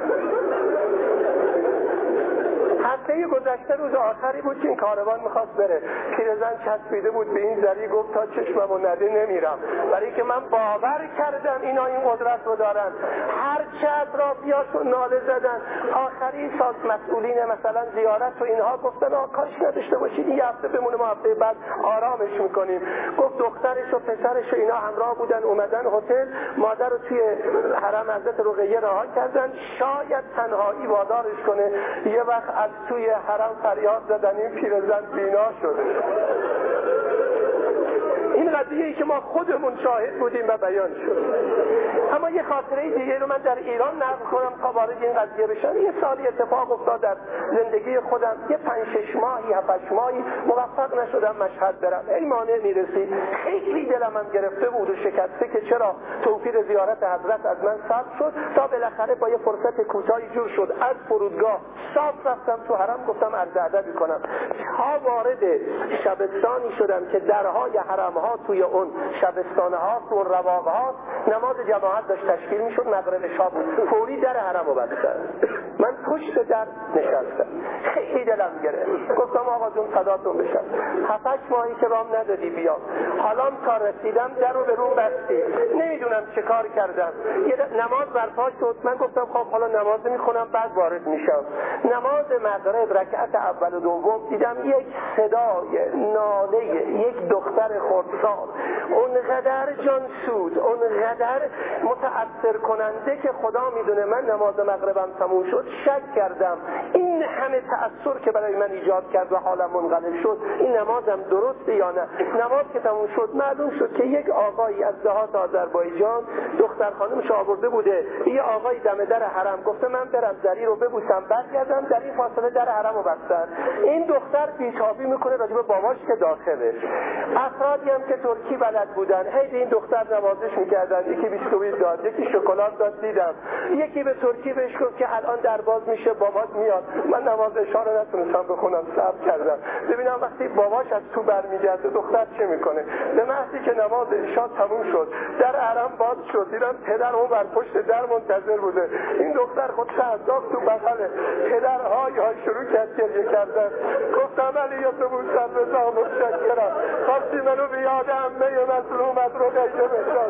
B: هفته گذشته روز آخری بود که این کاروان می‌خواست بره. پیرزن چسبیده بود به این زری گفت تا چشمم و نده نمیرم. برای که من باور کردم اینا این قدرت رو دارن. هر چه اطرافیاش و ناله زدن. آخری سال مسئولین مثلا زیارت و اینها گفتن آکاش نداشته باشید این هفته بمونه ما هفته بعد آرامش می‌کنیم. گفت دخترش و پسرش و اینا همراه بودن اومدن هتل. مادر رو توی حرم حضرت رقیه رها کردن. شاید تنهایی وادارش کنه. یه وقت از توی حرم فریاد زدن این پیرزن بینا شد این قضیه ای که ما خودمون شاهد بودیم و بیان شد. اما یه خاطره دیگه رو من در ایران نقل کنم تا وارد این قضیه بشم. یه سالی اتفاق افتاد در زندگی خودم. یه پنج شش ماهی هفت ماهی موفق نشدم مشهد برم. ای مانع می‌رسید خیلی دلم هم گرفته بود و شکسته که چرا توفیر زیارت حضرت از من ثبت شد. تا بالاخره با یه فرصت کوتاهی جور شد. از فرودگاه صاف رفتم تو حرم. گفتم عرض ادبی کنم تا وارد شبستانی شدم که درهای حرم توی اون شبستانه ها تو اون ها نماز جماعت داشت تشکیل می‌شد مغرب شب فوری در حرم رو من پشت در نشستم. خیلی دلم گرفت. گفتم آقا جون صداتون بشم هفتش ماهی که رام ندادی بیا حالا تا رسیدم در رو به روم بستی. نمی‌دونم چه کار کردم. یه نماز برپا شد. من گفتم خب حالا نماز می‌خونم بعد وارد میشم. نماز مغرب رکعت اول و دوم دیدم یک صدای ناله یک دختر خردسال اونقدر جان سود اونقدر متأثر کننده که خدا می‌دونه من نماز مغربم تموم شد شک کردم. این همه تأثیر که برای من ایجاد کرد و حالم منقلب شد این نمازم درسته یا نه؟ نماز که تموم شد معلوم شد که یک آقایی از دهات آذربایجان دختر خانمش آورده بوده. یه آقای دم در حرم گفته من برم دری رو ببوسم. برگردم در این فاصله در حرم رو بستن. این دختر بیچابی می‌کنه راجب باباش که داخله. افرادی هم که ترکی بلد بودن. هی این دختر نوازش می‌کردن. یکی بیسکویت داد یکی شکلات داد دیدم. یکی به ترکی بهش گفت که الان در باز میشه بابات میاد. من نماز اشاره نتونستم بخونم صبر کردم. ببینم وقتی باباش از تو برمیگرده دختر چه می‌کنه؟ به محضی که نماز اشا تموم شد در عرم باز شد. دیدم پدر اون بر پشت در منتظر بوده. این دختر خود انداخت تو بغل پدر های شروع کرد گریه کردن. گفتم علی یا تو متشکرم. خواستی منو به یاد امه مظلومت رو قیده بشن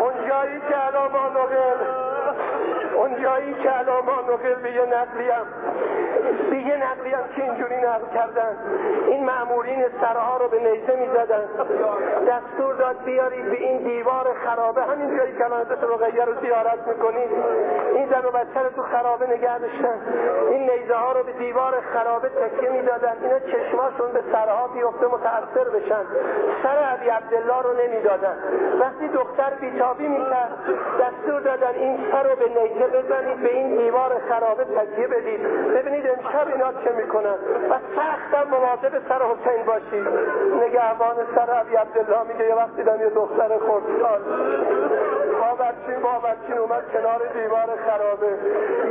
B: اون جایی که الان ما نقل اون جایی که ما نقل به یه نقلیم. به یه نقلیم که اینجوری نقل کردن. این معمورین سرها رو به نیزه می‌زدن. دستور داد بیارید به این دیوار خرابه. همین جایی که الان رقیه رو زیارت می‌کنید این زن و بچه رو تو خرابه نگه داشتن. این نیزه ها رو به دیوار خرابه تکیه می‌دادن. اینا چشماشون به سرها بیفته متاثر بشن. سر عبی عبدالله رو نمی‌دادن. وقتی دختر بیتابی می‌کرد دستور دادن این سر رو به نیزه بزنید به این دیوار خرابه تکیه بدید. ببینید امشب اینا چه می‌کنن. و سختم مواظب سر حسین باشید. نگهبان سر عبی عبدالله میگه یه وقتی دیدم یه دختر خردسال. بابرچین بابرچین اومد کنار دیوار خرابه.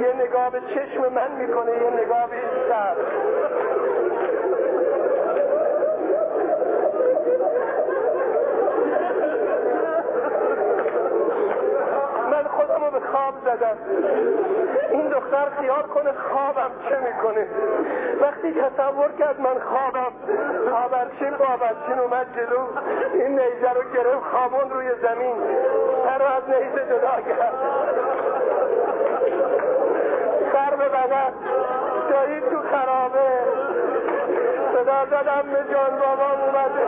B: یه نگاه به چشم من می‌کنه یه نگاه به سر. خواب زدم. این دختر خیال کنه خوابم چه می‌کنه. وقتی تصور کرد من خوابم آبرچین با آبرچین اومد جلو. این نیزه رو گرفت خوابون روی زمین. سر رو از نیزه جدا کرد. سر به بدن. جایی تو خرابه. صدا زدم به جان بابا اومده.